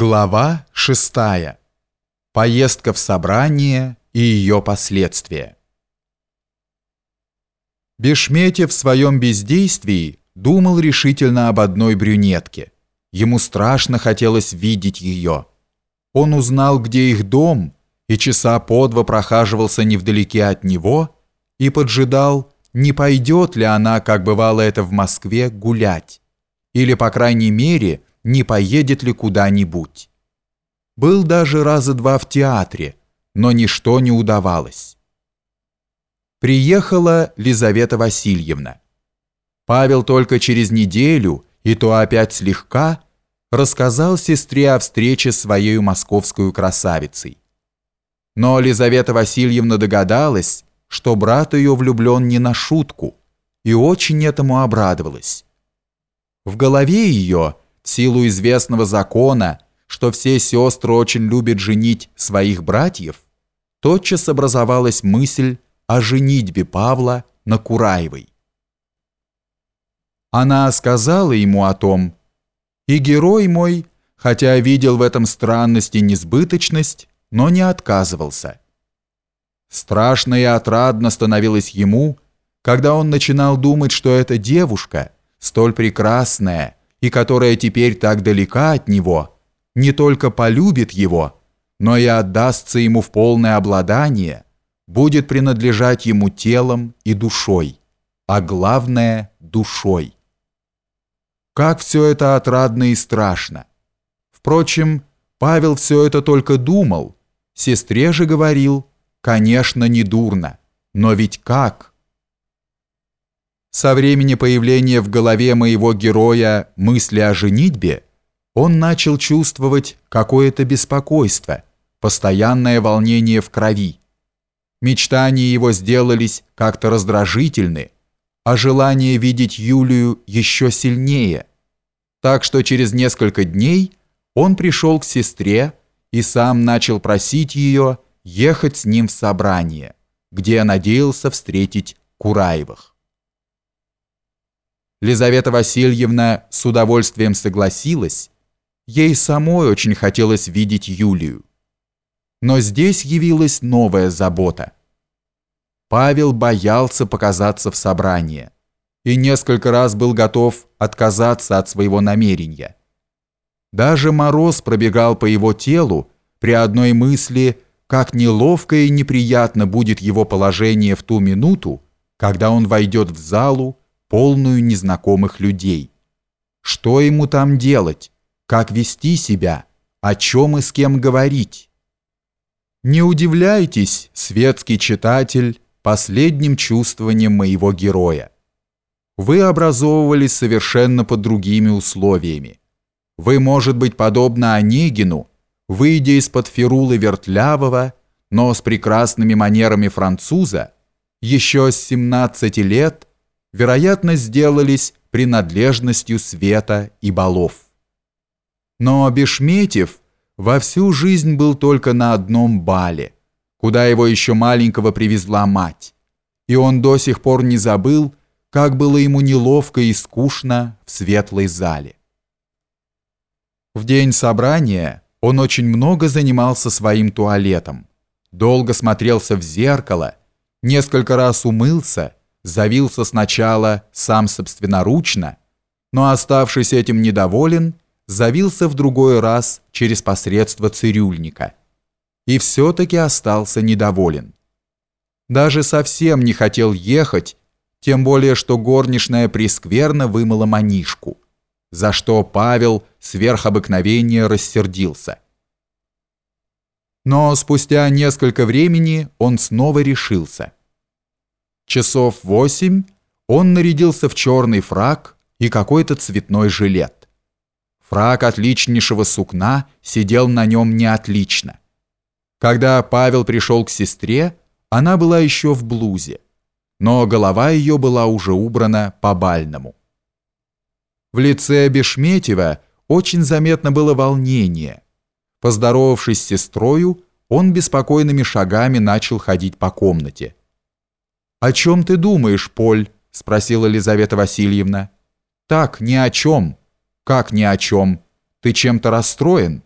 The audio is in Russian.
Глава 6. Поездка в собрание и ее последствия. Бешметьев в своем бездействии думал решительно об одной брюнетке. Ему страшно хотелось видеть ее. Он узнал, где их дом, и часа по два прохаживался невдалеке от него и поджидал, не пойдет ли она, как бывало это в Москве, гулять. Или, по крайней мере, не поедет ли куда-нибудь. Был даже раза два в театре, но ничто не удавалось. Приехала Лизавета Васильевна. Павел только через неделю, и то опять слегка, рассказал сестре о встрече с своей московской красавицей. Но Лизавета Васильевна догадалась, что брат ее влюблен не на шутку, и очень этому обрадовалась. В голове ее – силу известного закона, что все сестры очень любят женить своих братьев, тотчас образовалась мысль о женитьбе Павла на Кураевой. Она сказала ему о том, и герой мой, хотя видел в этом странность и несбыточность, но не отказывался. Страшно и отрадно становилось ему, когда он начинал думать, что эта девушка, столь прекрасная, и которая теперь так далека от него, не только полюбит его, но и отдастся ему в полное обладание, будет принадлежать ему телом и душой, а главное – душой. Как все это отрадно и страшно. Впрочем, Павел все это только думал, сестре же говорил, конечно, не дурно, но ведь как – со времени появления в голове моего героя мысли о женитьбе, он начал чувствовать какое-то беспокойство, постоянное волнение в крови. Мечтания его сделались как-то раздражительны, а желание видеть Юлию еще сильнее. Так что через несколько дней он пришел к сестре и сам начал просить ее ехать с ним в собрание, где надеялся встретить Кураевых. Лизавета Васильевна с удовольствием согласилась. Ей самой очень хотелось видеть Юлию. Но здесь явилась новая забота. Павел боялся показаться в собрании и несколько раз был готов отказаться от своего намерения. Даже мороз пробегал по его телу при одной мысли, как неловко и неприятно будет его положение в ту минуту, когда он войдет в залу полную незнакомых людей. Что ему там делать? Как вести себя? О чем и с кем говорить? Не удивляйтесь, светский читатель, последним чувствованием моего героя. Вы образовывались совершенно под другими условиями. Вы, может быть, подобно Онегину, выйдя из-под Ферулы Вертлявого, но с прекрасными манерами француза, еще с 17 лет вероятно, сделались принадлежностью света и балов. Но Бешметьев во всю жизнь был только на одном бале, куда его еще маленького привезла мать, и он до сих пор не забыл, как было ему неловко и скучно в светлой зале. В день собрания он очень много занимался своим туалетом, долго смотрелся в зеркало, несколько раз умылся завился сначала сам собственноручно, но оставшись этим недоволен, завился в другой раз через посредство цирюльника. И все-таки остался недоволен. Даже совсем не хотел ехать, тем более что горничная прескверно вымыла манишку, за что Павел сверх обыкновения рассердился. Но спустя несколько времени он снова решился – Часов восемь он нарядился в черный фрак и какой-то цветной жилет. Фрак отличнейшего сукна сидел на нем не отлично. Когда Павел пришел к сестре, она была еще в блузе, но голова ее была уже убрана по-бальному. В лице Бешметьева очень заметно было волнение. Поздоровавшись с сестрою, он беспокойными шагами начал ходить по комнате. «О чем ты думаешь, Поль?» – спросила Елизавета Васильевна. «Так, ни о чем». «Как ни о чем? Ты чем-то расстроен?»